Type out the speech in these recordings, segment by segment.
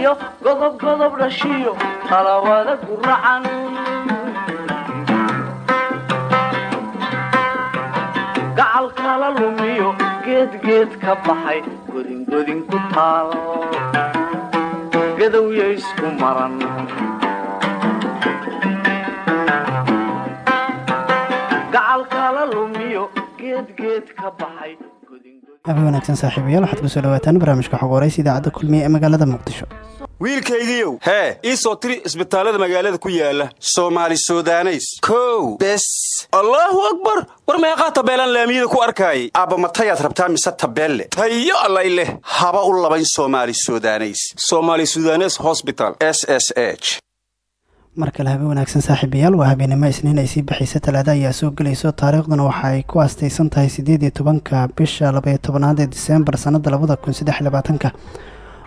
sixiyo godob dhashiyo talawada guracan gacal kala lumiyo geedgeed ka baxay godingodin ku taal gadowya isku maran gacal kala lumiyo geedgeed ka baxay habe wanaagsan saaxiibayaal waxaad ku soo dhawaataan barnaamijka xog waraysa idaacadda kulmiye ee magaalada muqdisho. Wiilkaygiiow hee ii soo tiri isbitaallada magaalada ku yaalla soomaali sudaneys. Kow bes. Allaahu akbar! War meeqaa tabeelaan laamiyada ku arkaayay aabba matayaad rabtaa mise tabeelle? Tayo allay leh. Haba u labayn soomaali sudaneys. Somaali sudanes hosbital s s mar kale habe wanaagsan saaxiibayaal waa habeenimo isniin ay sii baxaysa talaada ayaa soo gelayso taariikhduna waxa ay ku aastaysan tahay siddeed iyo tobanka bisha labaiyo tobanaad ee diseembar sannada labada kun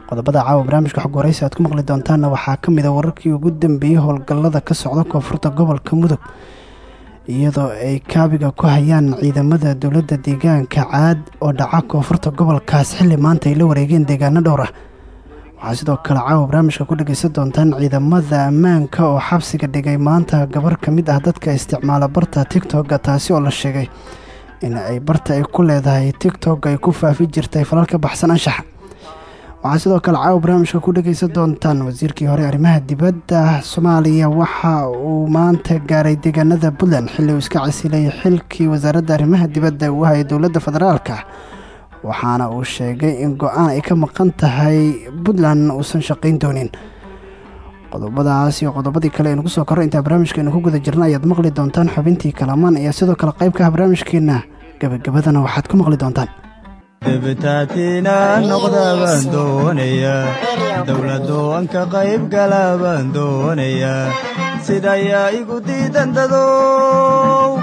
qodobada caawa barnaamijka xog waraysi aad ku maqli doontaanna waxaa ka mid a wararkii ugu dambeeyey howlgallada ka socda koonfurta gobolka mudug iyadoo ay kaabiga ku hayaan ciidamada dowladda deegaanka caad oo dhaca koonfurta gobolkaas xilli maanta ay la wareegeen deegaano dhowr ah waxaa sidoo kale caawa barnaamijka ku dhegaysan doontaan ciidamada ammaanka oo xabsiga dhigay maanta gabar ka mid ah dadka isticmaala barta tigtogga taasi oo la sheegay in ay barta ay ku leedahay tigtog ay ku faafi jirtay falal ka baxsan anshaxa waxaa sidoo kale caawa barnaamijka ku dhegaysan doontaan wasiirkii hore arrimaha dibadda soomaaliya. Waxa uu maanta gaaray deegaanada puntland xilli uu iska casilay xilkii wasaaradda arrimaha dibadda uu hayay dowladda federaalka waxaana uu sheegay in go'aan ay ka maqan tahay puntland uusan shaqayn doonin. Qodobadaas iyo qodobadii kale aynu ku soo korro intaa barnaamijkeenu ku guda jirna ayaad maqli doontaan xubintii kalamaan iyo sidoo kale qayb ka ah barnaamijkeenna gebagabadana waxaad ku maqli doontaan. Debitaatina noqda baan doonayaa dowladdu an ka qayb gala baan doonayaa sidayaa igu diidan dadow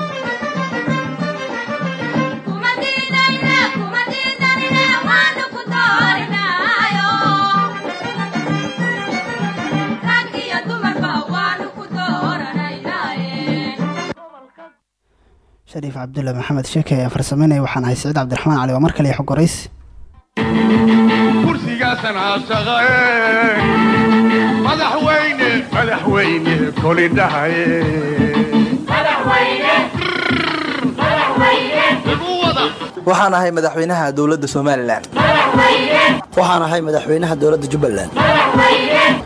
shariif cabdulle maxamed sheeke ayaa farsameynaya waxaan ahay siciid cabdiraxmaan cali waa mar kale xog waraysi kursigaasan caashaqae madaxweyne madaxweyne kolidhahaye. Waxaan ahay madaxweynaha dowladda somalilan waxaan ahay madaxweynaha dowladda jubbaland.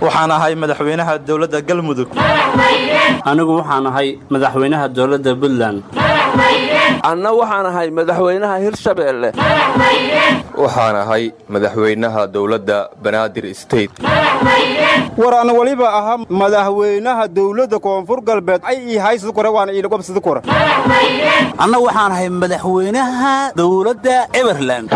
Waxaan ahay madaxweynaha dowladda galmudug. Anigu waxaan ahay madaxweynaha dowladda puntland anna waxaan ahay madaxweynaha hirshabeelle waxaan ahay madaxweynaha dowladda banaadir state. War ana weliba ahaa madaxweynaha dowladda koonfur galbeed. Ay ii haysad kore waana iilagobsada kore anna waxaan ahay madaxweynaha dowladda eberland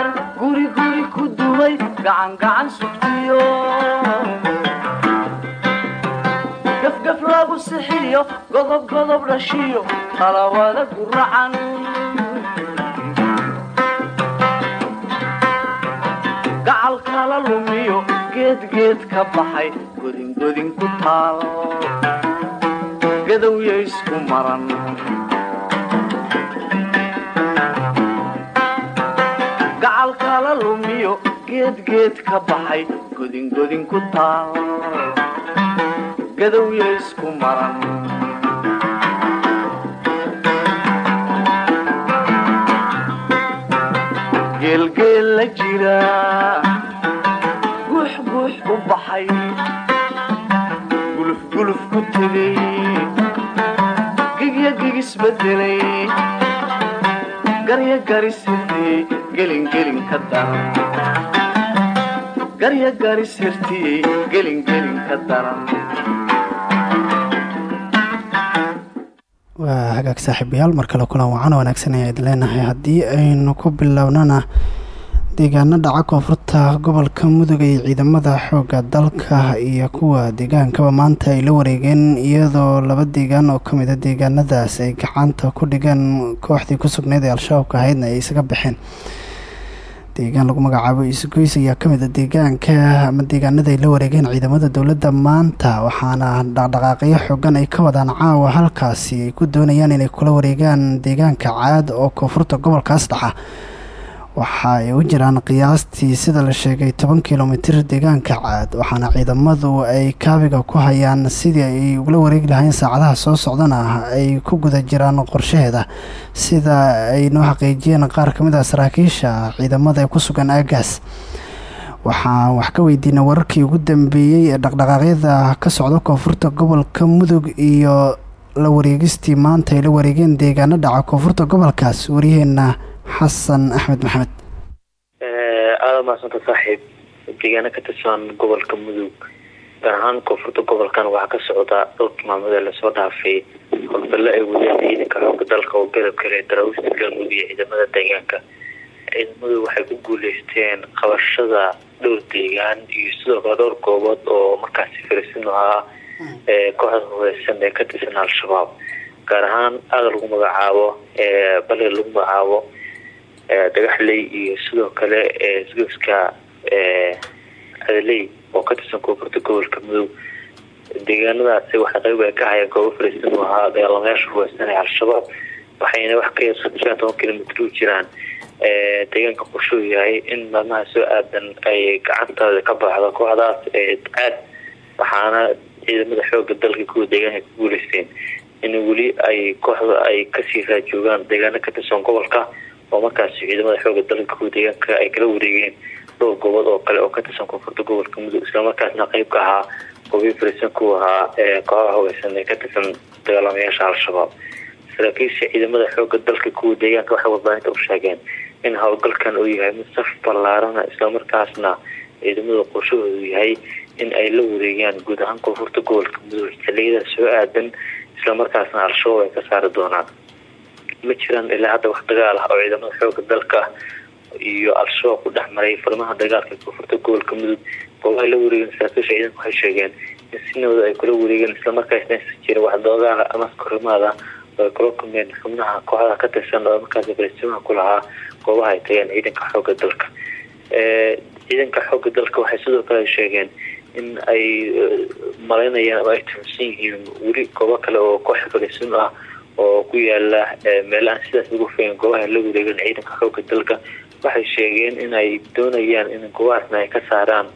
dheer guriguri ku duway gacangacan dhashiyo talawada guracan lumiyo geedgeed ka baxay godingodin ku taal. Gadowya isku maran geedgeed ka baxay godingodin ku taal gadowya isku maran geelgeel la jira guux guux u baxay gulufguluf ku tegay gigya gigisbedelay garya garisirtiyey gelingelin ka daran garya garisirtiyey gelingelin ka daran waa hagaag saaxiibayaal mar kale kulan wacan wanaagsan ayaa idin leenahay haddii aynu ku bilownana deegaano dhaca koonfurta gobolka mudug ee ciidamada xoogga dalka iyo kuwa deegaankaba maanta ay la wareegeen iyadoo laba deegaan oo ka mid a deegaanadaas ay gacanta ku dhigeen kooxdii ku sugnayd ee al-shabaabka ahaydna ay isaga baxeen deegaan lagu magacaabo isgoys ayaa ka mid a deegaanka ama deegaanada ay la wareegeen ciidamada dowladda maanta. Waxaana dhaqdhaqaaqyo xoogan ay ka wadaan caawa halkaasi ay ku doonayaan inay kula wareegaan deegaanka caad oo koonfurta gobolkaas dhaca waxa ay u jiraan qiyaastii sida la sheegay toban kilomitir deegaanka caad waxaana ciidamadu ay kaabiga ku hayaan sidii ay ugula wareegi lahayn saacadaha soo socdana ay ku guda jiraan qorshaheeda. Sida ay noo xaqiijiyeen qaar ka mid ah saraakiisha ciidamada ee ku sugan aagaas waxaan wax ka weydiinay wararkii ugu dambeeyey ee dhaqdhaqaaqyada ka socda koonfurta gobolka mudug iyo la wareegistii maanta ay la wareegeen deegaano dhaca koonfurta gobolkaas waryaheena xasan axmed maxamed aada mahadsanta saaxiib deegaano ka tirsan gobolka mudug. Gaar ahaan koonfurta gobolkan waxaa ka socda dhowrkii maalmood ee la soo dhaafay. Howlgallo ay wadeen ciidanka xooga dalka oo garab kale daraawiista galmudug ciidamada deegaanka. Ciidamadu waxay ku guuleysteen qabashada dhowr deegaan iyo sidoo kale dhowr goobood oo markaasi farisin ahaa ee kooxda hubeysan ee ka tirsan al-shabaab. Gaar ahaan aada lagu magacaabo baliga lagu magacaabo dhagaxley iyo sidoo kale isgoyska adaley oo ka tirsan koonfurta gobolka mudug deegaanadaasi waxay qayb ay ka hayeen goobo fariisin u ahaa dagaalamayaasha hubeysan ee al-shabaab waxayna wax ka yar shan toban kilomitr u jiraan. Deegaanka qorshuu yahay in maalmaha soo aadan ay gacantooda ka baxdo kooxdaas caad waxaana ciidamada xooga dalka kuwa deegaanka ku guuleysteen. In weli ay kooxda ay ka sii raajoogaan deegaano ka tirsan gobolka oo markaasi ciidamada xooga dalka kuwa deegaanka ay kala wareegeen dhowr goobood oo kale oo ka tirsan koonfurta gobolka mudug islamarkaasna qeyb ka ahaa goobiyi fariisan ku ahaa kooxaha hubeysan ee ka tirsan dagaalamayaasha al-shabaab. Saraakiisha ciidamada xooga dalka kuwa deegaanka waxay warbaahinta u sheegeen in howlgalkan uu yahay mid saf ballaarana islamarkaasna ciidamada qorshahoodu yahay in ay la wareegaan guud ahaan koonfurta gobolka mudug xiliyada soo aadan islamarkaasna al-shabaab ay ka saari doonaan ma jiraan ilaa hadda wax dagaal ah oo ciidamada xooga dalka iyo al-shabaab ku dhex maray farimaha dagaalka koonfurta gobolka mudug. Goobaha la wareegeen saraakiisha ciidanka waxay sheegeen in sinooda ay kula wareegeen islamarkaasna jirin wax doogaala ama korimaada oo ay kula kulmeen xubnaha kooxdaha ka tirsan oo markaasi fariisimaha ku goobaha ay tageen ciidanka xooga dalka. Ciidanka xooga dalka waxay sidoo kale sheegeen in ay malaynayaan ama ay tuhunsan yihiin weli goobo kale oo kooxa fariisin ah oo ku yaalla meelahaan sidaas ugu fayn goobaha la wareegan ciidanka xooga dalka. Waxay sheegeen in ay doonayaan in goobahaasna ay ka saaraan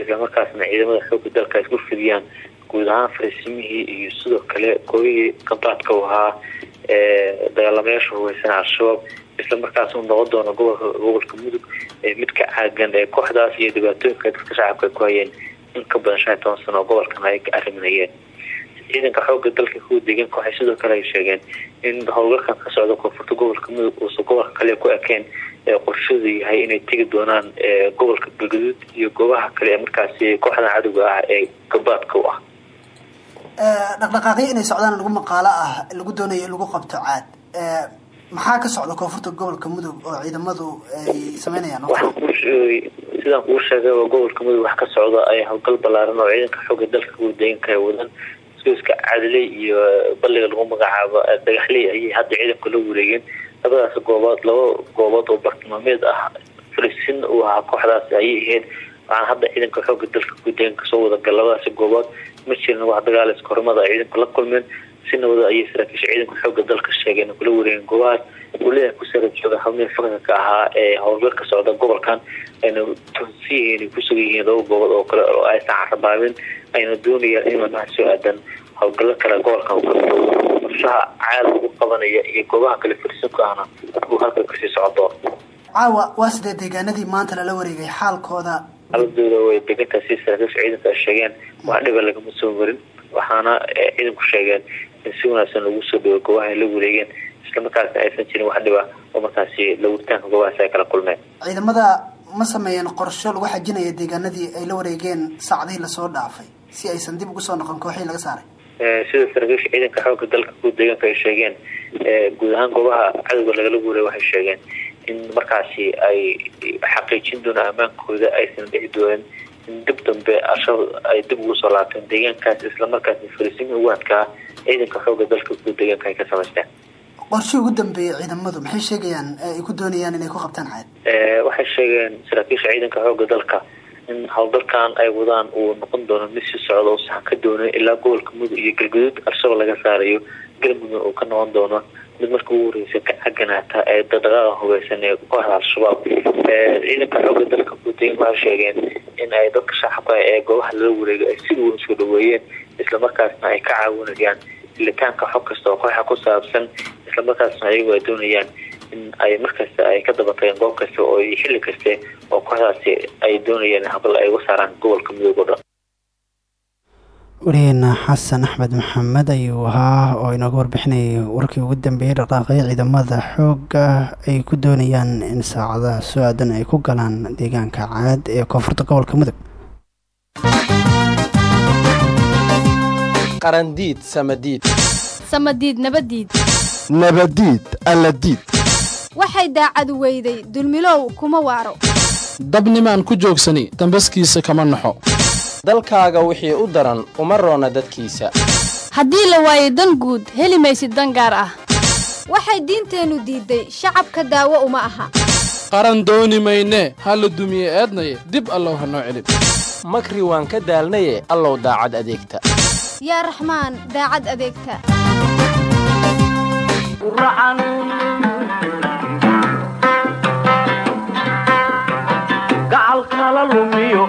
islamarkaasna ciidamada xooga dalka isku fidiyaan. Guud ahaan fariisimihii iyo sidoo kale goobihii qabaadka u ahaa dagaalamayaasha hubeysan al-shabaab islamarkaas uu noqon doono gobolka gobolka mudug mid ka caagan ee kooxdaas iyo dhibaatooyinka dadka shacabka ku hayeen. In ka badan shan toban sano oo gobolkan ay ka ciidanka xooga dalka kuwa deegaanka waxay sidoo kale ay sheegeen in howlgalkan ka socda koonfurta gobolka mudug uusan gobolka kale ku ekeen ee qorshadu yahay inay tegi doonaan gobolka galgaduud iyo goobaha kale ee markaasi kooxdan cadowga ah ee gabaadka u ah. Dhaqdhaqaaqyo inay socdaan lagu maqaalo ah lagu doonayo in lagu qabto caad. Maxaa ka socda koonfurta gobolka mudug oo ciidamadu ay sameynayaan? Sidaan kuu sheegay oo gobolka mudug wax ka socda ay howlgal ballaaran oo ciidanka xooga dalka kuwa deegaanka ay wadaan isgoyska cadley iyo balliga lagu magacaabo dhagaxley ayay hadda ciidanku la wareegeen. Labadaas goobood laba goobood oo bartilmaameed ah farisin uu ahaa kooxdaas ayay ahayd. Waxaan hadda ciidanka xooga dalka kuwa deegaanka soo wadagal labadaasi goobood ma jirin wax dagaal iskorimada ay ciidanku la kulmeen si nabada ayay saraakiisha ciidanka xooga dalka sheegeen kula wareegeen goobahaas weliaa ku sara jooga xubnihii fakanka ka ahaa ee howlgal ka socda gobolkan. Ayna tuhunsan yihiin ay kusugan yihiin laba goobood oo kale oo aysan carabaabin ayna doonayaan in madaxa soo aadan howlgallo kale gobolkan. Qorshaha caada ugu qabanaya iyo goobaha kale farisanku ahna uu halka ka sii socdo. Caawa waa sidee deegaanadii maanta lala wareegay xaalkooda? Xaaladooda way degantahay si saraakiisha ciidanka ay sheegeen. Wax dhiba lagama soo marin waxaana ciidanku sheegeen in si wanaagsan lagu soo dhawo goobaha ay la wareegeen islamarkaasna aysan jirin wax dhiba oo markaasi la waritaanka goobahaas ay kala kulmeen. Ciidamada ma sameeyeen qorsho lagu xajinaya deegaanadii ay la wareegeen saacdihii la soo dhaafay si aysan dib ugu soo noqon kooxihii laga saaray? Sida saraakiisha ciidanka xooga dalka kuwa deegaanka ay sheegeen guud ahaan goobaha cadowga lagala wareey waxay sheegeen in markaasi ay xaqiijin doonaan ammaankooda aysan dhici doonin in dib dambe al-shabaab ay dib ugu soo laabteen deegaankaas islamarkaasna fariisimihii ugu adkaa ciidanka xooga dalka kuwa deegaanka ay ka samaysteen qorshii ugu dambeeyay ciidamadu maxay sheegayaan ay ku doonayaan inay ku qabtaan caad? Waxay sheegeen saraakiisha ciidanka xooga dalka in howlgalkan ay wadaan uu noqon doono mid si socda oo saxan ka doonin ilaa gobolka mudug iyo galguduud al-shabaab laga saarayo galmudug uu ka noqon doono mid marka ugu horeysa ka caganaata ee dhaqdhaqaaqa hubeysan ee kooxda al-shabaab ciidanka xooga dalka gudayn waxay sheegeen in ay dadka shacabka ee goobaha lala wareegay ay si weyn u soo dhaweeyeen islamarkaasna ay ka caawinayaan helitaanka xog kasta oo kooxa ku saabsan islamarkaasna ayagu ay doonayaan in ay markasta ay ka dabatageen goob kasta oo xilli kaste oo kooxdaasi ay doonayaan habal ay uga saaraan gobolka mudug oo wariyeena xasan axmed maxamed ayuu ahaa oo inooga warbixinayay warkii ugu dambeeyey dhaqaaqyo ciidamada xoogga ay ku doonayaan in saacadaha soo aadan ay ku galaan deegaanka caad ee koonfurta gobolka mudug qarandiid samadiid. Samadiid nabadiid. Nabadiid alladiid. Waxay daacadu weyday dulmilow kuma waaro. Dabnimaan ku joogsani dambaskiisa kama naxo dalkaaga wixii u daran uma roona dadkiisa. Haddii la waayo dan guud heli maysid dan gaar ah. Waxay diinteennu diidday shacabka daawo uma aha. Qaran dooni maynee ha la dumiye eednaye dib allow ha noo celin. Makri waan ka daalnaye allow daacad adeegta. Yaa raxmaan daacad adeegta. Gacalkala lumiyo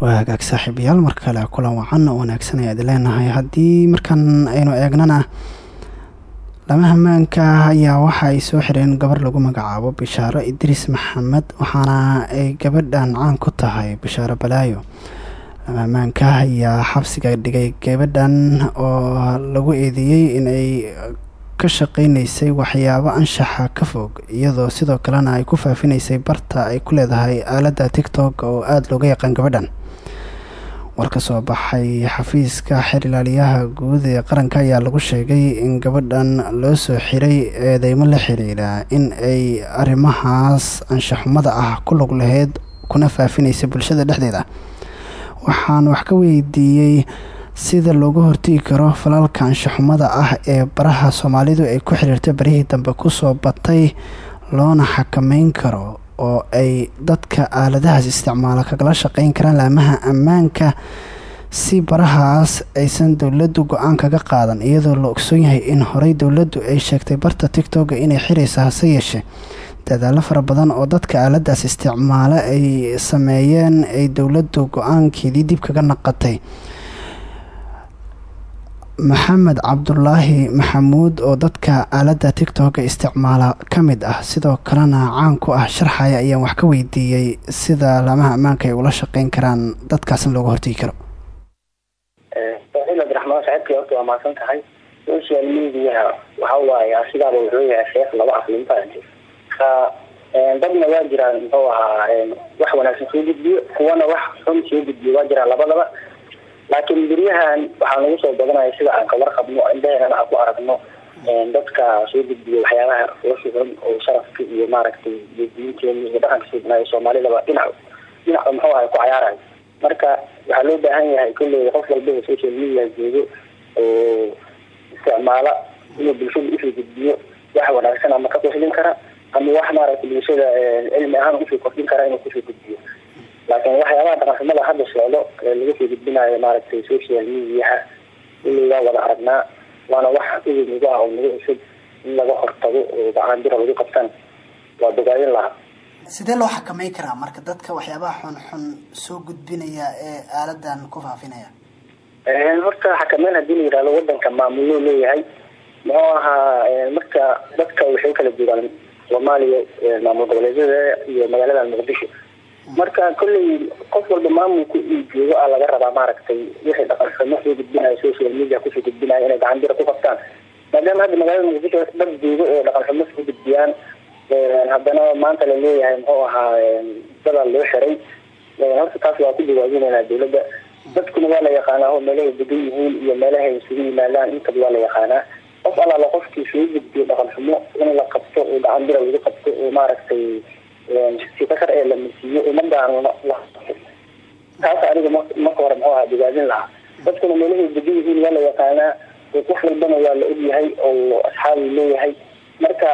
waa hagaag saaxiibayaal. Mar kulan wacan oo wanaagsan ayaad leenahay. Haddii markan aynu eegnana lama hamaanka ayaa waxa ay soo xireen gabar lagu magacaabo bishaaro idriis maxamed waxaana ay gabadhan caan ku tahay bishaaro balaayo. Lama hamaanka ayaa xabsiga dhigay gabadhan oo lagu eedeeyey inay ka shaqaynaysay waxyaabo anshaxa ka fog iyadoo sidoo kalena ay ku faafinaysay barta ay ku leedahay aaladda tictok oo aada looga yaqaan gabadhan war ka soo baxay xafiiska xer ilaaliyaha guud ee qaranka ayaa lagu sheegay in gabadhan loo soo xiray eedeymo la xiriira in ay arrimahaas anshaxumada ah ku lug lahayd kuna faafinaysay bulshada dhexdeeda. Waxaan wax ka weydiiyey sida looga hortegi karo falalka anshaxumada ah ee baraha soomaalidu ay ku xiriirtay barihii dambe ku soo batay loona xakameyn karo oo ay dadka aaladahaas isticmaala kagala shaqeyn karaan laamaha ammaanka si barahaas aysan dowladdu go'aan kaga qaadan iyadoo la ogsoon yahay in horey dowladdu ay sheegtay barta tictoga inay xiraysa hase yeeshee. Dadaalo fara badan oo dadka aaladaas isticmaala ay sameeyeen ay dowladdu go'aankeedii dib kaga naqatay maxamed cabdulaahi maxamuud oo dadka aaladda tictoka isticmaala ka mid ah sidoo kalena caan ku ah sharxaya ayaan wax ka weydiiyey sida laamaha ammaanka ay ula shaqeyn karaan dadkaasna looga hortegi karo. Saciid abdiraxmaan saciidkii horta waa mahadsan tahay. Social wuxuu yahay sheekh laba aflinfaanti ka dadna waa jiraan muxuu ahaa wax wanaagsan soo gudbiyo kuwana wax xun soo gudbiyo waa jiraan labadaba laakiin beryahan waxaa nagu soo badanaya sida aan kabar qabno indhaheenana aan ku aragno dadka soo gudbiya waxyaabaha foosha xun oo sharafka iyo maaragtay diinteena iyo dhaqanka sugnaayo soomaalidaba dhinac dhinaca muxuu ahay ku cayaarayo marka waxaa loo baahan yahay kolley qof walba oo social media joogo oo isticmaala inuu bulshada u soo gudbiyo wax wanaagsan ama ka kara ama wax maaragtay bulshada cilmi ahaan u soo kordhin kara inuu ku soo gudbiyo laakiin waxyaabaha dhaqanxumada hadda socdo ee laga soo gudbinayo maaragtay social mediaha ilay waa wada aragnaa waana wax idin igu ah oo nagu cusub in laga hortago oo gacan bira lagu qabtan waa dogaayin lahaa. Sidee loo xakameyn karaa marka dadka waxyaabaha xunxun soo gudbinaya ee aaladan ku faafinaya? Horta xakameyn haddii la yihahdo wadanka maamuluu leeyahay muxuu ahaa marka dadka waxay kala joogaan soomaaliya maamul goboleedyada iyo magaalada muqdisho marka kolley qof walba maamulku uu joogo a laga rabaa maaragtay wixii dhaqansamo soo gudbinayo social media ku soo gudbinayo inay gacan bira ku qabtaan. Maadaama hadda magaalada muqdisho dad joogo oo dhaqan xumo soo gudbiyaan haddana maanta la leeyahay muxuu ahaa dadaa loo xiray. Horta taas waa ku jawaabinaynaa dawladda dadkuna waa la yaqaanaa oo meelahay degan yihiin iyo meelahay isugu yimaadaan intaba waa la yaqaanaa. Qof allaala qofkii soo gudbiyo dhaqan xumo in la qabto oo gacan bira lagu qabto oo maaragtay sikasar ee la masiiyo ummadaan taas aniga marka hore muxuu ahaa jawaabin lahaa. Dadkuna meelahay degan yihiin waa la yaqaanaa wax walbana waa la ogyahay oo asxaabu leeyahay. Marka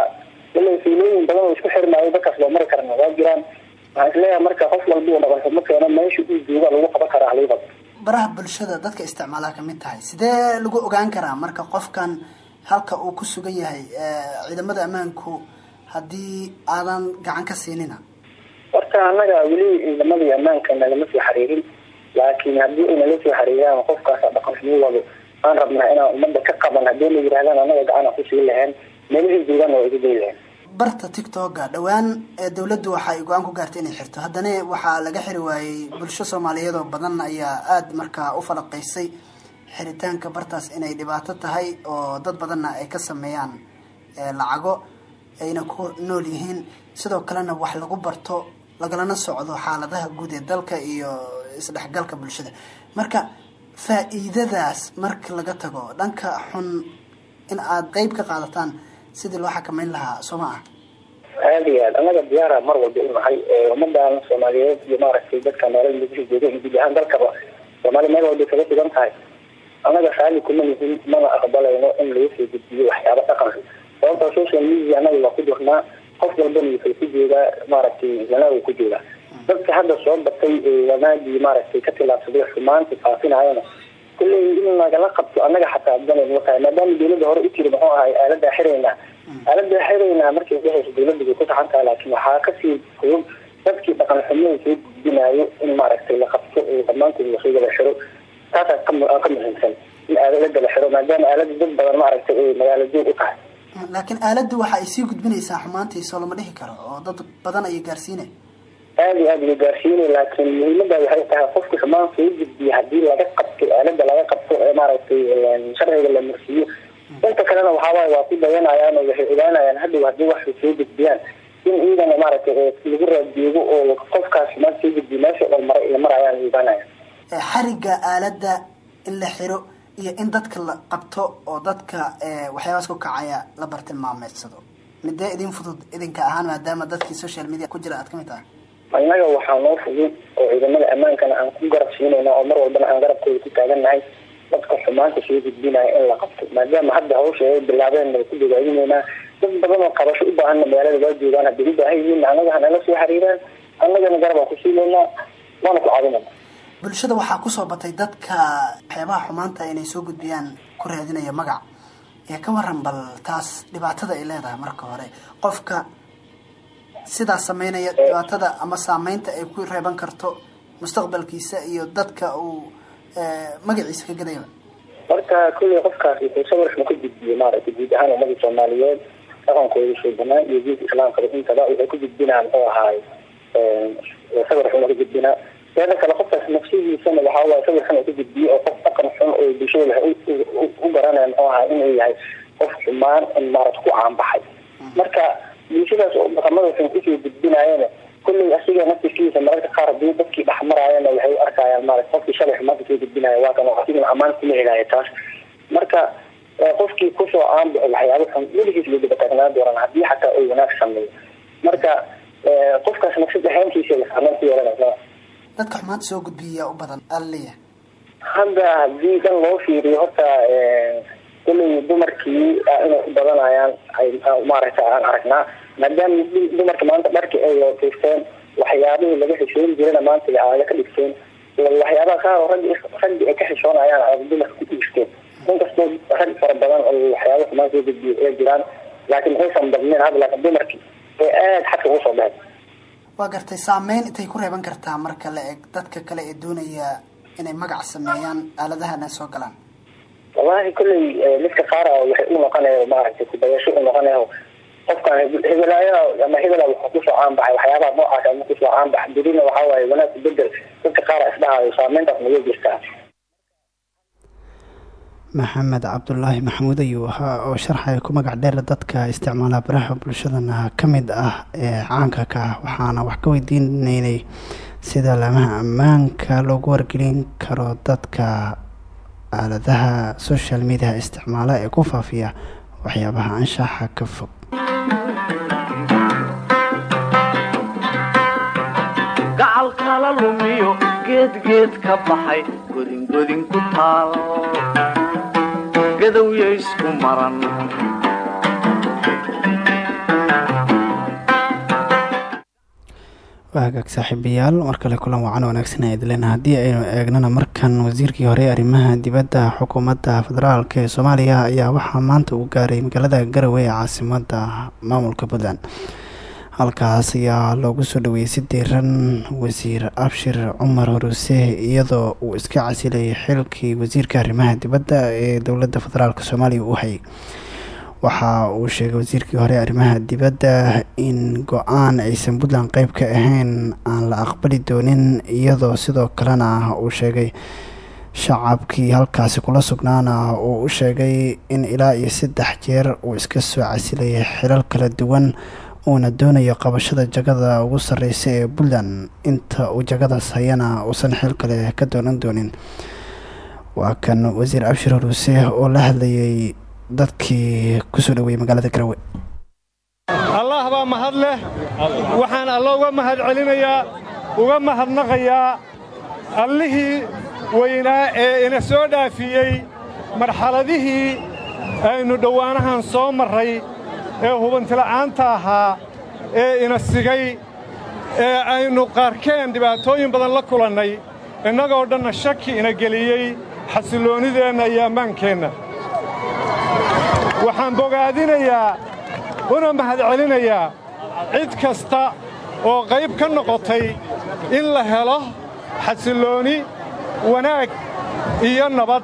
ilaa fiilooyin badan oo isku xirmaayo dadkaas loo mari karna waa jiraan. Waxaan is leeyahay marka qof walba dhaqan xumo keeno meesha uu jooga lagu qaban karaa qabto baraha bulshada dadka isticmaalaha ka mid tahay. Sidee lagu ogaan karaa marka qofkan halka uu ku sugan yahay ciidamada ammaanku haddii aadan gacan ka siinina. Horta annaga weli ciidamadii ammaanka nagama soo xariirin laakiin haddii ay nala soo xariiraan qofkaas dhaqan xumo wado aan rabnaa inaan ummadda ka qaban haddii la yidhahdaan annaga gacan aan ku sii lahayn meelihii joogaan waa igu day lahayn. Barta tictoka dhowaan dawladdu waxay go'aan ku gaartay inay xirto. Haddana waxaa laga xiri waayey bulsho soomaaliyeed oo badan ayaa aada markaa u falaqaysay xiritaanka bartaas inay dhibaato tahay oo dad badanna ay ka sameeyaan lacago ayna ku nool yihiin. Sidoo kalena wax lagu barto lagalana socdo xaaladaha guud ee dalka iyo isdhexgalka bulshada. Marka faa-iidadaas marka laga tago dhanka xun in aada qeyb ka qaadataan sidii loo xakameyn lahaa soo ma ah aada iyo aad annaga diyaara mar walba u nahay ummadan soomaaliyeed iyo maaragtay dadka jooga iyo guud ahaan dalkaba soomaali meel walbay kaga sugan tahay. Annaga raali kuma nihin mana aqbalayno in lagu soo gudbiyo waxyaaba dhaqan sababta social media annaga waa ku jirnaa qof walbana wuxuu ku joogaa maaragtay wanaag ku joogaa dadka hadda soo batay wanaagii maaragtay ka tilaabsaday xumaanta faafinayana kulley in nagala qabto annaga xataa danay noo tahay maadaama dawladda hore u jiri muxuu ahay aaladaa xiraynaa aaladaa xiraynaa markay dhehayso dawladda bay ku saxan tahay laakiin waxaa ka sii fudud dadkii dhaqan xumada soo gudbinaayo in maaragtay la qabto oo dhammaantood la soo wada xiro taasaa ka muhiimsan in aalada la xiro maadaama aalada dad badan maaragtay ay magaalo joog u tahay laakiin aaladdu waxa ay sii gudbinaysaa xumaantiisoo lama dhihi karo oo dad badan ayay gaarsiinay aada iyo aada la gaarsiinay laakiin muhiimada waxay tahay qofka xumaan soo gudbiya haddii laga qabto aalada laga qabto ee maaragtay sharciga la marsiiyo inta kalena waxaawaaye waa ku dayanayaan oo waxay ogaanayaan hadhow haddii wax soo gudbiyaan. In iyagana maaragtay lagu raadjeego oo qofkaas xumaan soo gudbiya meesha dhan maray ay marayaan ay ogaanayaan xariga aaladda in la xiro iyo in dadka la qabto oo dadka waxyaabaas ku kacaya la bartilmaameedsado. Midee idin fudud idinka ahaan maadaama dadkii social media ku jira aad ka mid tahay? Innaga waxaa noo fudud oo ciidamada ammaankana aan ku garab siinayna oo mar walbana aan garabkooda ku taagannahay. Dadka xumaanta soo gudbinaya in la qabto maadaama hadda hawsha ay bilaabeen bay ku dagaaminaynaa dad badan oo qabasho u baahanna magaalada waa joogaan hadday u baahan yihiin annaga hanala soo xiriiraan annagana garab aan ku siinaynaa waana ku caawinayna bulshada waxaa ku soo batay dadka waxyaabaha xumaanta inay soo gudbiyaan ku raadinaya magac ee ka waran bal taas dhibaatada ay leedahay marka hore. Qofka sidaas sameynaya dhibaatada ama saameynta ay ku reeban karto mustaqbalkiisa iyo dadka uu magaciisa ka gadayba horta kulley qofkaas wuxuu sawir xuma ka gudbiyey maaragtay guud ahaan ummadii soomaaliyeed dhaqankooda banaan iyo diinta islaamkaba intaba waxay ku gudbinaa muxuu ahaay sawir xuma ka gudbinaa teeda kale qofkaas nafsidiisana waxaa waay sawir xun oo oo qof dhaqan xun oo bulshada u garanaya muxuu ahaa inuu yahay qof xumaan maarata ku caanbaxay. Marka bulshadaas oo dhaqamada xun ku soo gudbinaayana kulley asiga naftiskiisa mararka qaar haddii dadkii dhex maraayana waxay u arkayaan maarata qofkii shalay xumaanta soo gudbinaya waa kan asigana ammaan kuma helaayo taas. Marka qofkii ku soo aanbaxo waxyaaba xun weligiis way daba taagnaan doonaan haddii xataa uu wanaag sameeyo. Marka qofkaas nafsad ahaantiisa la saameyn ku yeelanaysa dadka xumaanta soo gudbiya u badan alaleeya hadda haddii dhan loo fiiriyo horta kulley dumarkii inay u badanayaan ay maaragtay aan aragnaa maadaama dumarka maanta dharki ay watiisteen waxyaabihii laga xishoon jirana maanta aada ka dhigteen waxyaabaha qaar oo raggi raggi ay ka xishoonayaan aada dumarka ku dhiisteen inkastoo rag fara badan oo waxyaaba xumaan soo gudbiya ay jiraan laakiin waxaysan badneen hadda laakiin dumarkii ee aada xagka ugu soo baxay waa gartay saameyn intay ku reeban kartaa marka la eg dadka kale ee doonaya inay magac sameeyaan aaladahana soo galaan? Wallahi kulley midka qaar waxay u noqonayo maaragtay kudayasho u noqonayo qofkan hebelaayo ama hebela wuxuu ku soo caanbaxay waxyaabaha noocaas ama ku soo caanbax berina waxaa waaye wanaag bedel dadka qaar isdhahayo saameyntaas naga jirtaa maxamed cabdulaahi maxamuud ayuu ahaa oo sharxaya ku magac dheer dadka isticmaala baraha bulshadana ka mid ah ee caanka ka ah. Waxaana wax ka weydiinaynay sida laamaha ammaanka loogu wargelin karo dadka aaladaha social mediaha isticmaala ee ku faafiya waxyaabaha anshaxa ka fog. Gacal kala lumiyo ka baxay godingodin ku taal gadowya isku maran. Waa hagaag saaxiibayaal mar kale kulan wacan wanaagsan ee idleen. Haddii aynu eegnana markan wasiirkii hore arrimaha dibadda xukuumadda federaalk ee soomaaliya ayaa waxaa maanta uu gaaray magaalada garowe ee caasimadda maamulka puntland halkaas ayaa loogu soo dhaweeyey si diiran wasiir abshir cumar horuse iyadoo uu iska casilayay xilkii wasiirka arrimaha dibadda ee dowladda federaalk soomaaliya uu hayay waxa uu sheegay wasiirkii hore arrimaha dibadda in go'aan aysan puntland qeyb ka ahayn aan la aqbali doonin iyadoo sidoo kalena uu sheegay shacabkii halkaasi kula sugnaana uu u sheegay in ilaa iyo saddex jeer uu iska soo casilayay xilal kala duwan uuna doonayo qabashada jagada ugu sarreysa ee puntland. Inta uu jagadaas hayana uusan xil kale ka doonan doonin waa kan wasiir abshir horuse oo la hadlayay dadkii ku soo dhaweeyey magaalada garowe allaah baa mahad leh. Waxaan alla uga mahad celinayaa uga mahadnaqayaa allihii weynaa ee ina soo dhaafiyey marxaladihii aynu dhowaanahan soo marray ee hubantila'aanta ahaa ee ina sigay ee aynu qaarkeen dhibaatooyin badan la kulannay. Innagoo dhanna shaki ina geliyey xasilloonnideenna iyo ammaankeenna waxaan bogaadinayaa una mahadcelinayaa cid kasta oo qayb ka noqotay in la helo xasillooni wanaag iyo nabad.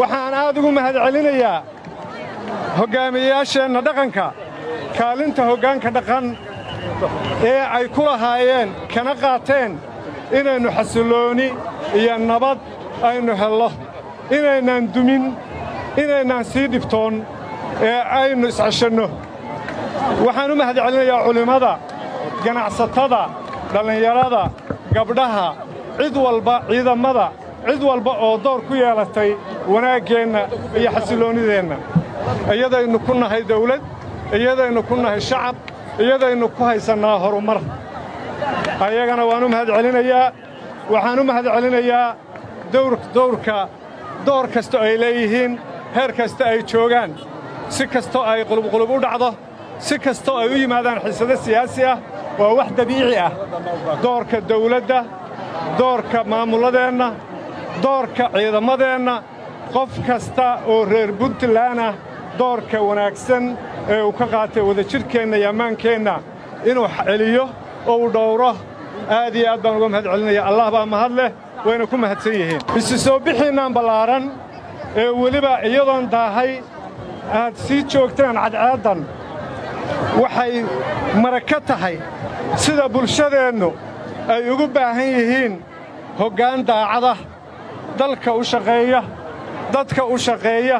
Waxaan aad ugu mahadcelinayaa hoggaamiyeyaasheenna dhaqanka kaalinta hoggaanka dhaqan ee ay ku lahaayeen kana qaateen inaynu xasillooni iyo nabad aynu hello inaynaan dumin inaynaan sii dhibtoon ee aynu isceshanno. Waxaan u mahad celinayaa culimmada ganacsatada dhallinyarada gabdhaha cid walba ciidammada cid walba oo door ku yeelatay wanaaggeenna iyo xasilloonnideenna iyadaynu ku nahay dawlad iyadaynu ku nahay shacab iyadaynu ku haysannaa horumar. Ayagana waan u mahad celinayaa waxaan u mahad celinayaa dawrka door kasta ay leeyihiin heer kasta ay joogaan. Si kastoo ay qulubqulub u dhacdo si kastoo ay u yimaadaan xiisado siyaasi ah waa wax dabiici ah. Doorka dawladda doorka maamulladeenna doorka ciidamadeenna qof kasta oo reer puntland ah doorka wanaagsan ee uu ka qaatay wadajidhkeenna iyo ammaankeenna inuu celiyo oo uu dhowro aad iyo aad baan uga mahad celinaya allah baa mahad leh wayna ku mahadsan yihiin isu soo bixiinnaan ballaaran ee weliba iyadoon daahay aad sii joogtaan cadceeddan waxay mara ka tahay sida bulshadeennu ay ugu baahan yihiin hoggaan daacada dalka u shaqeeya dadka u shaqeeya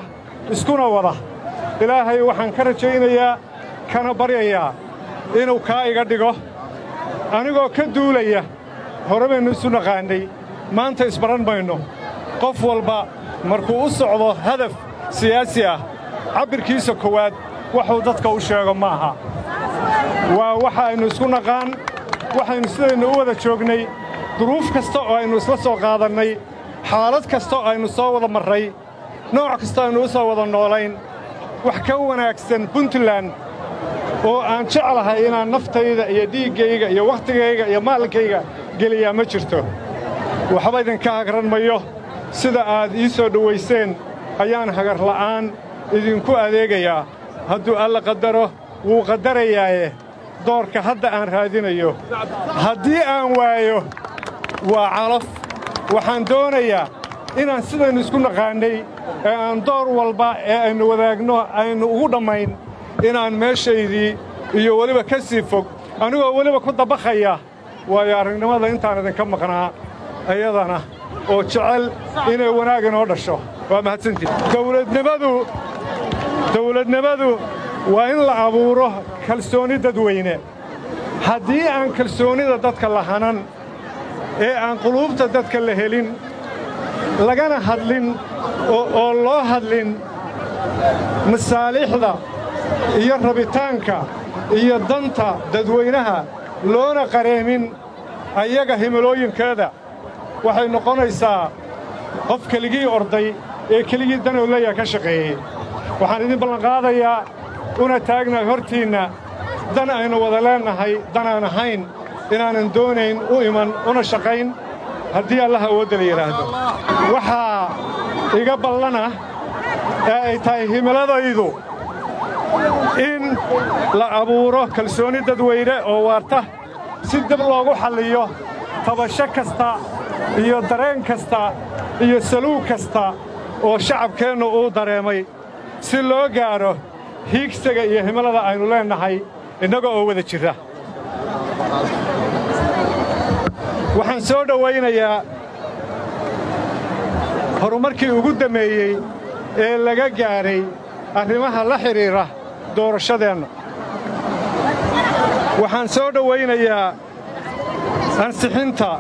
iskuna wada ilaahay waxaan ka rajaynayaa kana baryayaa inuu kaa iga dhigo. Anigoo ka duulaya hore baynu isu naqaannay maanta isbaran mayno qof walba markuu u socdo hadaf siyaasi ah cabbirkiisa kowaad waxuu dadka u sheego ma aha waa waxa aynu isku naqaan waxaynu sidaynu u wada joognay. Duruuf kasta oo aynu isla soo qaadannay xaalad kasta oo aynu soo wada marray nooc kasta aynu u soo wada noolayn wax ka wanaagsan puntland oo aan jeclahay inaan naftayda iyo dhiiggayga iyo wakhtigayga iyo maalkayga geliyaa ma jirto. Waxba idinka hagran mayo. Sida aad ii soo dhowayseen ayaan hagarla'aan idinku adeegayaa. Hadduu alla qadaro wuu qadarayaaye doorka hadda aan raadinayo haddii aan waayo waa calaf. Waxaan doonayaa inaan sidaynu isku naqaannay ee aan door walba ee aynu wadaagno aynu ugu dhammayn inaan meeshaydii iyo weliba ka sii fog anigoo weliba ku dabaqaya waayo aragnimada intaan idinka maqnaa ayadana oo jecel inay wanaag inoo dhasho. Waa mahadsantii dowladnimadu dowladnimadu waa in la abuuro kalsooni dadweyne. Haddii aan kalsoonida dadka la hanan ee aan quluubta dadka la helin lagana hadlin oo loo hadlin masaaliixda iyo rabitaanka iyo danta dadweynaha loona qareemin ayaga himilooyinkeeda. Waxay noqonaysaa qof keligii orday ee keligii danowleya ka shaqeeyey. Waxaan idin ballanqaadayaa una taagnahay hortiinna dan aynu wada leennahay danaan ahayn inaanan doonayn u iman una shaqayn haddii allaha awoodda la yidhaahdo waxaa iga ballana ee ay tahay himiladaydu in la abuuro kalsooni dadweyne oo waarta si dib loogu xalliyo tabasho kasta iyo dareen kasta iyo saluug kasta oo shacabkeennu uu dareemay si loo gaadho hiigsiga iyo himilada aynu leennahay innaga oo wada jira waxaan soo dhowaynayaa horumarkii ugu dammeeyey ee laga gaadhay arrimaha la xidhiidha doorashadeenna waxaan soo dhowaynayaa ansixinta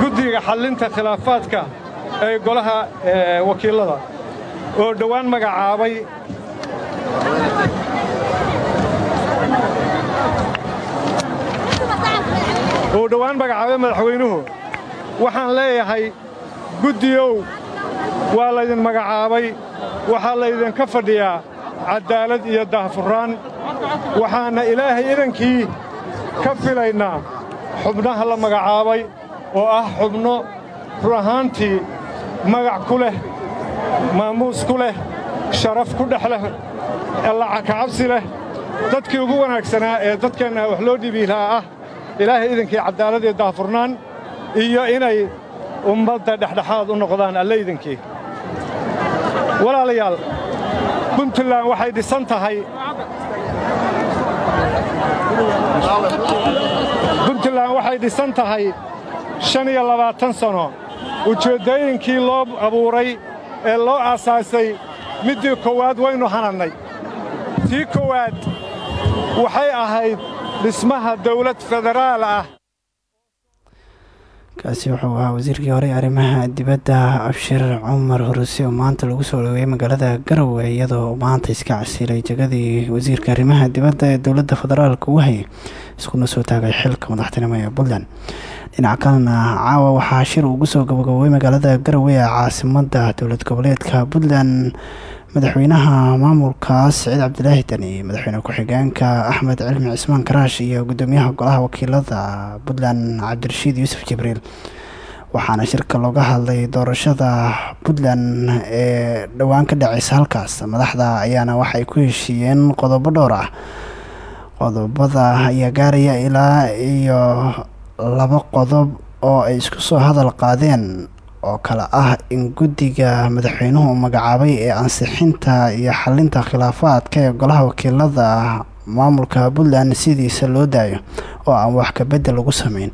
guddiga xallinta khilaafaadka ee golaha wakiillada oo dhowaan magacaabay uu dhowaan magacaabay madaxweynuhu. Waxaan leeyahay guddiyow waa laydin magacaabay waxaa laydinka fadhiyaa caddaalad iyo daahfurraan waxaanna ilaahay idankii ka filaynaa xubnaha la magacaabay oo ah xubno run magac ku leh maamuus ku leh sharaf ku dhex leh allacakacabsi leh dadkii ugu wanaagsanaa ee dadkeenna wax loo dhibiilaha ah ilaahay idankii caddaalad iyo daahfurnaan iyo inay ummadda dhexdhexaad u noqdaan alle idankii walaalayaal puntland waxay dhisan tahay. Puntland waxay dhisan tahay shan iyo labaatan sanno ujeeddooyinkii loo abuuray ee loo aasaasay middii koowaad waynu hanannay. Tii koowaad waxay ahayd dhismaha dawlad federaal ah. Kaasi wuxuu ahaa wasiirkii hore arrimaha dibadda abshir cumar horuse oo maanta lagu soo dhoweeyey magaalada garowe iyadoo maanta iska casiilay jegadii wasiirka arrimaha dibadda ee dowladda federaalka u hayay. Iskuna soo taagay xilka madaxtinimo ee puntland. Dhinaca kalena caawa waxaa shir ugu soo gabagaboobay magaalada garowe ee caasimada dowlad goboleedka puntland madaxweynaha maamulkaas siciid cabdilaahi dani madaxweyne ku-xigeenka axmed cilmi cismaan karaash iyo gudoomiyaha golaha wakiilada puntland cabdirashiid yuusuf jibriil. Waxaana shirka looga hadlay doorashada puntland ee dhowaan ka dhaceysa halkaas. Madaxda ayaana waxay ku heshiiyeen qodobo dhowr ah. Qodobada ayaa gaaraya ilaa iyo laba qodob oo ay isku soo hadal qaadeen oo kale ah in guddiga madaxweynuhu magacaabay ee ansixinta iyo xalinta khilaafaadka ee golaha wakiilada maamulka puntland sidiisa loo daayo oo aan wax kabedel lagu sameyn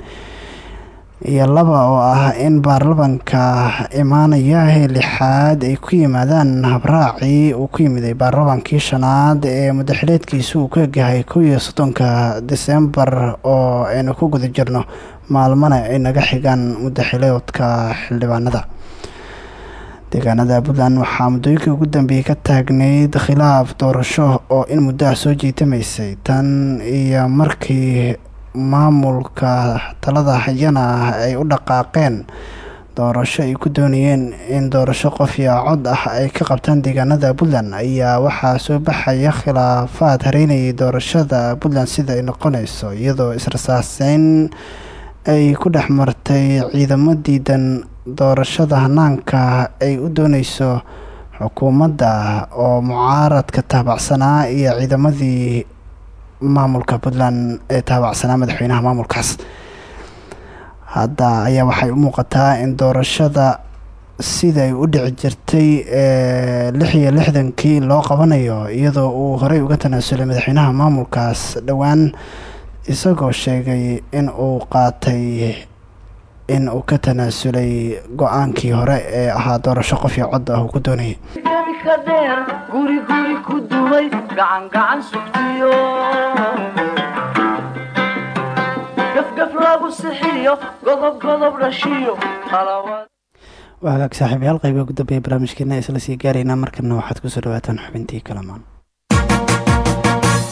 iyo laba oo ah in baarlamanka imaanaya lixaad ay ku yimaadaan habraacii uu ku yimiday baarlamankii shanaad ee mudaxileedkiisu uu ka egyahay kow iyo soddonka disembar oo aynu ku guda jirno maalmana ay naga xigaan mudaxileedka xildhibaanada. Deegaanada puntland waxaa muddooyinkii ugu dambeeyey ka taagnayd khilaaf doorasho oo in muddo soo jiitamaysay tan iyo markii maamulka talada hayana ay u dhaqaaqeen. Doorasho ay ku doonayeen in doorasho qof iyo cod ah ay ka qabtaan deegaanada puntland ayaa waxaa soo baxaya khilaafaad hareynayay doorashada puntland sida ay noqonayso iyadoo israsaaseyn ay ku dhex martay ciidamo diidan. Doorashada hanaanka ay u dooneyso xukuumadda oo mucaaradka taabacsanaa iyo ciidamadii maamulka puntland ee taabacsanaa madaxweynaha maamulkaas. Hadda ayaa waxay u muuqataa in doorashada sida ay u dhici jirtay ee lix iyo lixdankii loo qabanayo iyadoo uu horey uga tanaasulay madaxweynaha maamulkaas dhowaan isagoo sheegay in uu qaatay in uu ka tanaasulay go'aankii hore ee ahaa doorasho qof iyo cod ah uu ku doonayay ka dheer guri guri ku dumay gacan gacan sugtiyo gafgaf lagu sixiyo godob godob dhashiyo waa hagaag saaxiibayaal qaybiga ugu dambeeya barnaamijkeena isla sii gaaraynaa markana waxaad ku soo dhawaataan xubintii kalamaan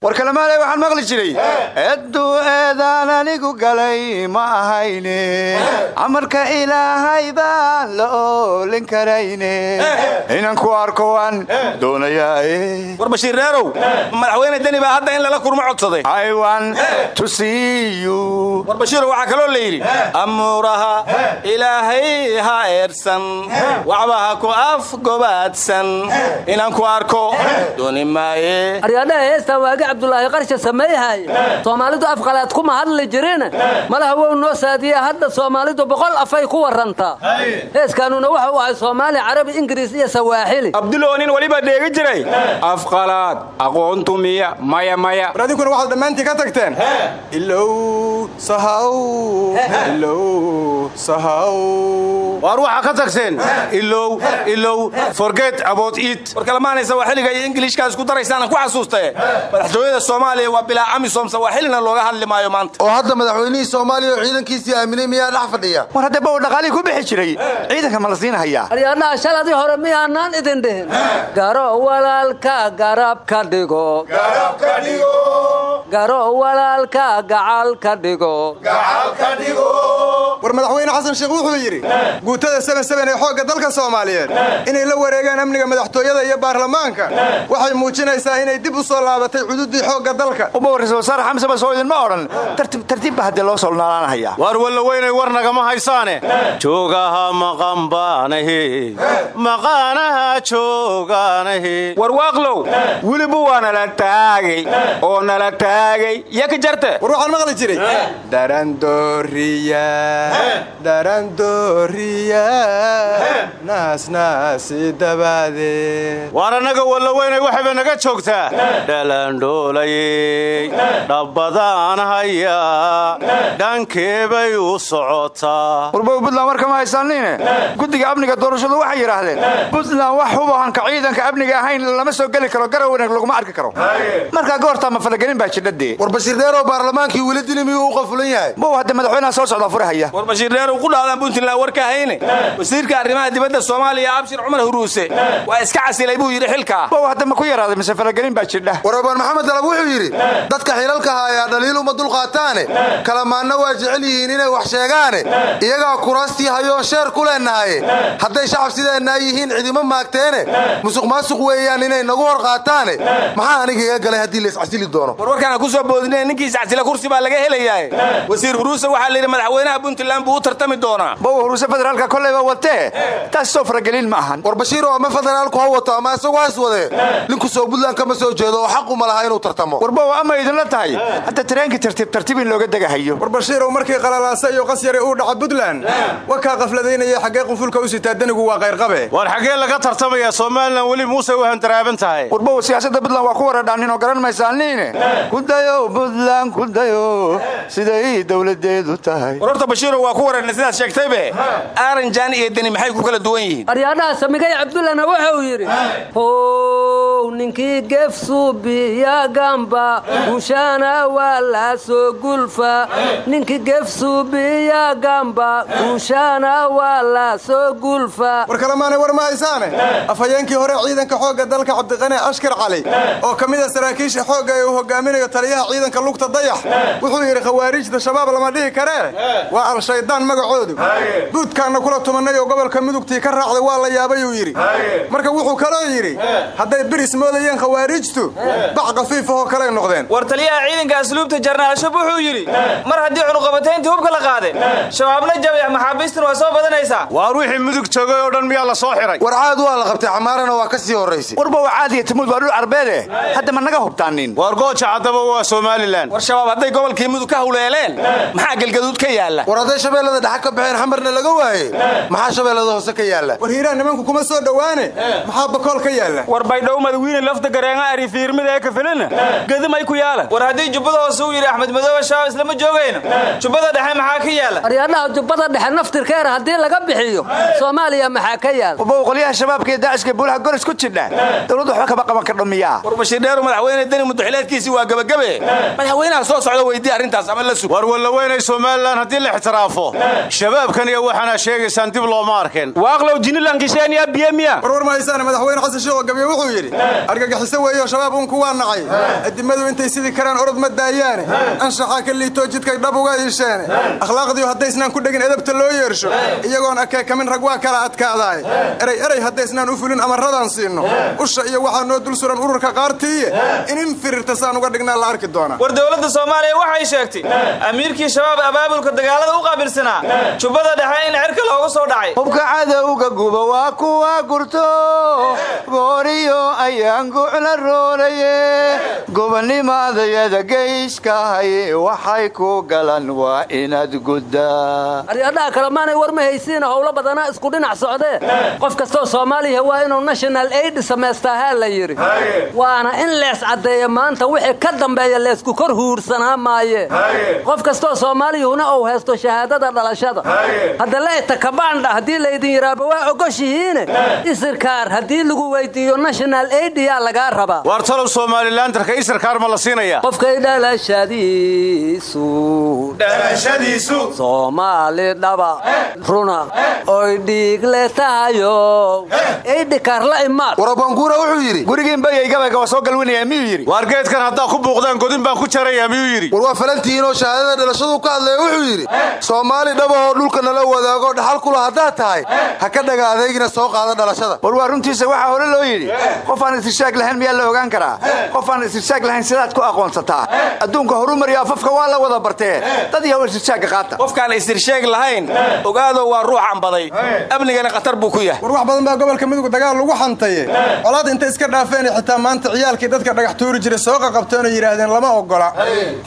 war kalamaale waxaan maqli jiray. Edduu eedaan anigu galay ma ahayne. Amarka ilaahay baan la oolin karayne. Inaan ku arko waan doonayaae war bashiir dheerow madaxweyne deni baa hadda in lala kurmo codsaday. Aywan to see you. War bashiiro waxaa kaloo la yidhi amuuraha ilaahay ha eersan waxba ha ku afgobaadsan inaan ku arko dooni maaye cabdulaahi qarsha sameeyhay soomaalidu afqalaad kuma hadli jirin. Malaha wow noo saadiya hadda soomaalidu boqol afay ku warantaa heeskaanuna waxa uu ahay soomaali carabi ingiriis iyo sawaaxili abdulo nin weliba dheegi jiray. Afqalaad aqoontu miya maya maya. War adinkuna waxaad dhammaantii ka tagteen. Ilow sahaw ilow sahaw waar waxaa ka tagteen? Ilow ilow forget about it. War kalamaanaysa waa xilliga iyo ingiliishkaa isku daraysaanan ku xasuustaye madaxtooyada soomaaliya waa bilaa amisom sawaaxilina looga hadli maayo maanta. Oo hadda madaxweynihii soomaaliya oo ciidankiisii aaminay miyaa dhex fadhiya. War hadda bow dhaqaalihii ku bixi jiray. Ciidanka ma la siinahayaa shaladii hore miyaanaan idin dhihin? Garo walaalka garab ka dhigo. Garo walaalka gacal ka dhigo war madaxweyne xasan sheekh wuxuu yidhi guutada ee xoogga dalka soomaaliyeed inay la wareegaan amniga madaxtooyada iyo baarlamaanka waxay muujinaysaa inay dib u soo laabatay cududii xoogga dalka. Uma warraysa wasaare xamse basoo idinma odhan. Tartiibba haddee loo soo naalaanahaya waar walla weynay war nagama haysaane. Joogaha maqanbaanahe maqaanaha joogaanahe war waaqlow weliba waa nala taagay. Oo nala taagay. Ya ka jarte war waxaan maqli jiray darandooriya naasnaasi dabaadee waar annaga walla weynay waxayba naga joogtaa dhalandhoolayey dhabbadaan hayaa dhankeebay u socotaa warbow buntland warkama haysaaniine guddiga amniga doorashadu waxay yidhaahdeen buntland wax hubahanka ciidanka amniga ahayn lama soo geli karo garaweyna laguma arki karo. Markaa goortaa ma falagelin baa jidhadee war bashiir dheerow baarlamaankii weli miyuu u qafulan yahay? Bow hadda madaxweynaha soo socdaa furahaya? War bashiir dheerow ku dhaadaan puntland war ka hayne. Wasiirka arrimaha dibadda soomaaliya abshir cumar huruuse waa iska casilay buu yidhi xilkaa bow hadda ma ku yaraaday mise falagelin baa jidha? War abaan maxamed dalab wuxuu yidhi dadka xilalka hayaa dhaliil uma dulqaataane kalamaanna waa jecel yihiin inay wax sheegaane. Iyagaa kuraastii hayoon sheer ku leennahaye hadday shacab sideennaa yihiin cidima maagteene. Musuq maasuq weeyaan inay nagu hor qaataane. Maxaa aniga iga galay haddii la iscasili doono? Warwarkaana ku soo boodinee ninkii iscasila kursi baa laga helayaa wasiir huruuse waxaa layidhi madaxweynaha puntland buu u tartami doonaa. Bow huruuse federaalka kolleyba watee taas soo faragelin ma ahan. War bashiiro ama federaalku ha wato ama isagu has wadee ninku soo buntland kama soo jeedo oo xaquma laha inuu tartamo. Warbow ama idinla tahay? Hadda tareenkii tartiib tartiib in looga degahayo war bashiirow markii qalalaasa iyo qasyari uu dhaca buntland wakaa qafladaynaya xaggee qunfulka u sitaa danigu waa qayrqabe war xaggee laga tartamaya somalilan weli muuse u hantaraaban tahay. Warbow siyaasadda buntland waa ku waradhaanin oo garan maysaaniine kudayo buntland kudayo siday dowladeedu tahay. War horta bashiirow waa ku waradhna sidaad sheegtaybe aaranjaan iyo deni maxay ku kala duwan yihiin? Aryadhaha samigay cabdullana wuxuu yidhi how ninkii gefsuubiya gamba guushana waa la soo gulfa. Ninkii gefsuubiya gamba guushana waa la soo gulfa. War kalemaanay war ma haysaane? Afhayeenkii hore ciidanka xoogga dalka cabdiqani ashkar cali oo ka mid a saraakiisha xoogga ee uu hogaaminayo taliyaha ciidanka lugta dayax wuxuu yidhi khawaarijta shabaab lama dhihi karee waa shaydaan magacoodu. Buudkaanna kula tumannay oo gobolka mudugtii ka raacday waa la yaabay uu yidhi. Marka wuxuu kaloo yidhi hadday biris moodayeen khawaarijtu bac khafiif ahoo kaley noqdeen. War taliyaha ciidanka asluubta jarnaal shub wuxuu yidhi mar haddii cunuqabatayntii hubka la qaaday shabaabna jabay maxaabiistan waa soo badanaysaa. Waar wixii mudug joogay oo dhan miyaa la soo xiray? War caad waa la qabtay camaarana waa ka sii horraysay. Warba waa caadiya timuud waa dhul arbeede hadda ma naga hubtaanin waar gooja caddaba waa somalilan war shabaab hadday gobolkii mudug ka hawleeleen maxaa galgaduud ka yaalla? War hadday shabeellada dhexe ka baxeen xamarna laga waaye. Maxaa shabeellada hoose ka yaalla? War hiiraan nimanku kuma soo dhowaane. Maxaa bakool ka yaalla? War baydhow madawiine lafta gareenga ari fiirmida ee kafilina gadamay ku yaalla. War haddii jubbada hoose uu yidhi axmed madoobe shabaab islama joogayno? Jubbada dhexe maxaa ka yaalla? Aryaadhaha jubbada dhexe naftirkeena haddii laga bixiyo soomaaliya maxaa ka yaal warba qolyaha shabaabka iyo daaciska buulaha goris ku jidha. Dowladdu waxba kama qaban kardho miyaa. War bashiir dheeru madaxweyne deni mudaxileedkiisii waa gabagabe madaxweynaha soo socda weydii arrintaas ama la sug war walla weynay somalilan haddii la ixtiraafo. Shabaabkan iyo waxaana sheegaysaan dib looma arkeen waaqlow jinilankisheeniya biyemiya war war mahaysaane madaxweyne xasan sheekh oo gabiye wuxuu yidhi argagixiso weeyo shabaab unku waa nacay. Adimadu intay sidii karaan orod ma daayaane. Anshaxaa ka liitoo jidkay dhab uga iisheene. Akhlaaqdiiu haddaysnaan ku dhegin edabta loo yeersho. Iyagoon akeekamin rag waa kala adkaadaay. Erey erey haddaysnaan u fulin amarradaan siinno usha iyo waxaa noo dul suran ururka qaartiiye in in firirta saan uga dhignaa la arki doonaa. War dowladda soomaaliya waxay sheegtay amiirkii shabaab abaabulka dagaalada u qaabilsanaa jubbada dhexe in cirka loogu soo dhacay. Hubka cadowga guba waa kuwa gurto. Gooriyo ayaan gucla roolaye gobonnimadayada geyskahaye waxay ku galan waa inaad guddaa aryaadhaha kalemaanay war ma haysiina howlo badanaa isku dhinac socdee. Qof kastoo soomaaliya waa inuu national aid samaystaahaa la yidhi. Waana in lees caddeeya maanta wixii ka dambeeya leesku kor huursanaa maaye qof kastoo soomaaliyahuna uu haysto shahaadada dhalashada. Hadda leeta kabaandha haddii laydin yidhaaba waa ogoshihiine. Isirkaar haddii lagu weydiiyo national aid yaa lagaa rabaa waar talow somalilantarka isirkaar ma la siinaya. Qofkay dhalashadiisu. Dhalashadiisu. Soomaali dhaba. Runa. Oy dhiigle tahayo eydhikaar la imaad. Warabanguura wuxuu yidhi gurigiin bayay gabayga waa soo galwinaya miyuu yidhi. Waar geedkan haddaa ku buuqdaan godin baan ku jaraya miyuu yidhi falantihiinoo shahaadada dhalashadu ka hadlaya wuxuu yidhi soomaali dhabahoo dhulka nala wadaago dhaxal kula haddaad tahay ha ka dhaga adeegina soo qaada dhalashada. War waa runtiisa waxaa hore loo yidhi qof aan istirshaag lahayn miyaa la ogaan karaa? Qof aan istirshaag lahayn sidaad ku aqoonsataa? Adduunka horumariyo afafka waa la wada bartee. Dad yahow istirshaagga qaata. Qofkaan istirsheeg lahayn ogaado waa ruux ambaday amnigana khatar buu ku yahay. War wax badan baa gobolka midug dagaal lagu xantaye colaad intay iska dhaafeen xitaa maanta ciyaalkii dadka dhagax tuuri jiray soo qaqabteenoo yidhaahdeen lama ogola.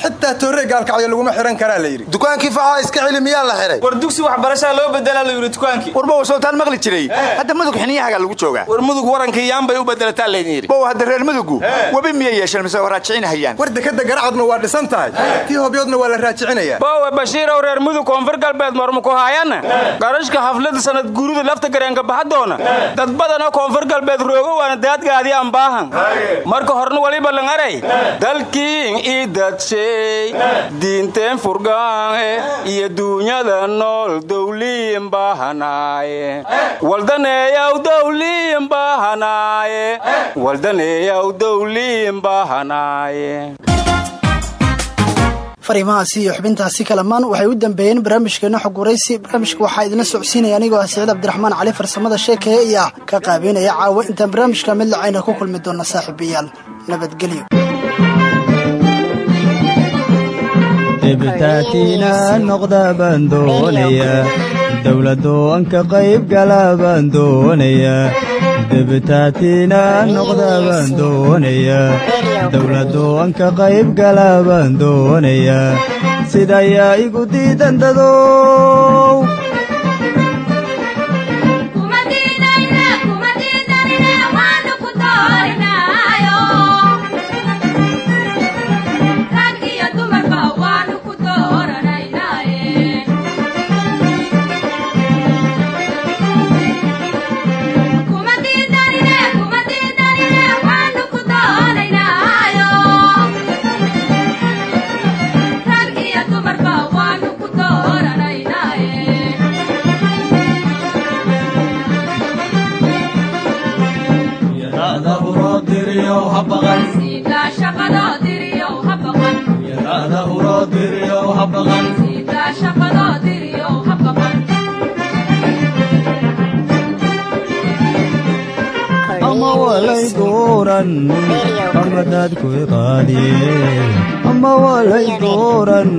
Xitaa toorrey gaalkacyo laguma xihan karaa la yidhi. Dukaankii faxaa iska celi miyaa la xihay war dugsi waxbarashaa loo bedelaa la yidhi dukaankii warba wasootaan maqli jiray. Hadda mudug xiniyahaga lagu joogaa. War mudug warankii yaan bay u bedelataa laydin yidhi. Bow hadda reer mudugu. Webi miyay yeesheen mise waa raajicinahayaan war dekadda garacadna waa dhisan tahay. Tii hobyoodna waa la raajicinayaa. Bowe bashiirow reer mudug koonfur galbeed marma ku haayanna garashka haflada sanad guurida lafta gareenka baxadoona dad badanoo koonfur galbeed roogo waana daadgaadii ambaahan marka horna waliba langaray dalkiin ii dadshay diinteen furgaanhe iyo duunyada nool dowliin bahanaaye waldaneeyaw dowliin bahanaaye waldaneeyaw dowliin bahanaaye fariimahaasi iyo xubintaasi kalamaan waxay u dambeeyeen barnaamijkeena xog waraysi barnaamijka waxaa idinla socodsiinaya anigoo ah siciid cabdiraxmaan cali farsamada sheekeeye iyo ka qaabeynaya caawa. Intaan barnaamijka mid lacayna ku kulmi doona saaxiibayaal nabadgelyo dibitaatina noqda baan doonayaa dowladdoon ka qayb gala baan doonayaa dibitaatina noqda baan doonayaa dowladdoon ka qayb gala baan doonayaa sidayaa igu diidan dadow dooran ama dadku iqaadiye ama walay dooran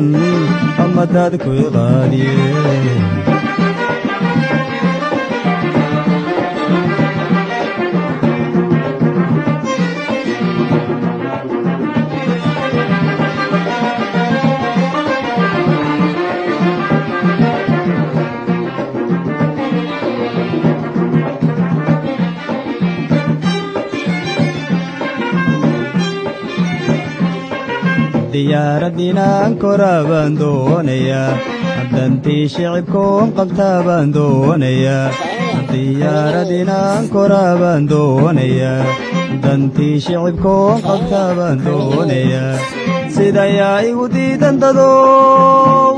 ama dadku iqaadiye diyaaradinaan koraa baan doonayaa dantii shicibkoon qabtaa doonayaa diyaaradinaan koraa doonayaa dantii shicibkoon qabtaa doonayaa sidayaa igu diidan dadow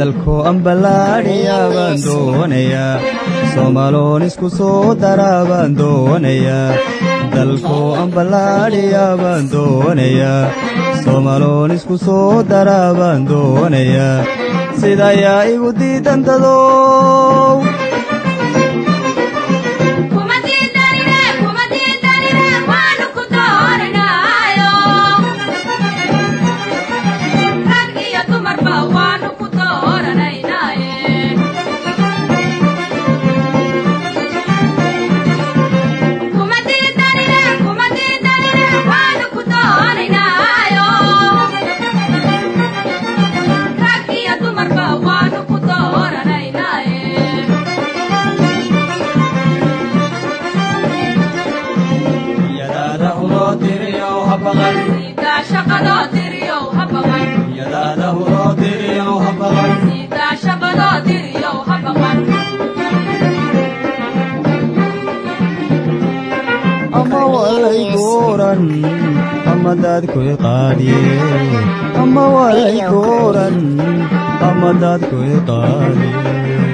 dalko ambalaadhiyaa baan doonayaa soomaaloon isku soo daraa baan doonayaa dalko ambalaadhiyaa baan doonayaa soomaaloon isku soo daraa baan doonayaa sidayaa igu diidan dadow dooran ama dadku iqaadiye ama walay dooran ama dadku iqaadiye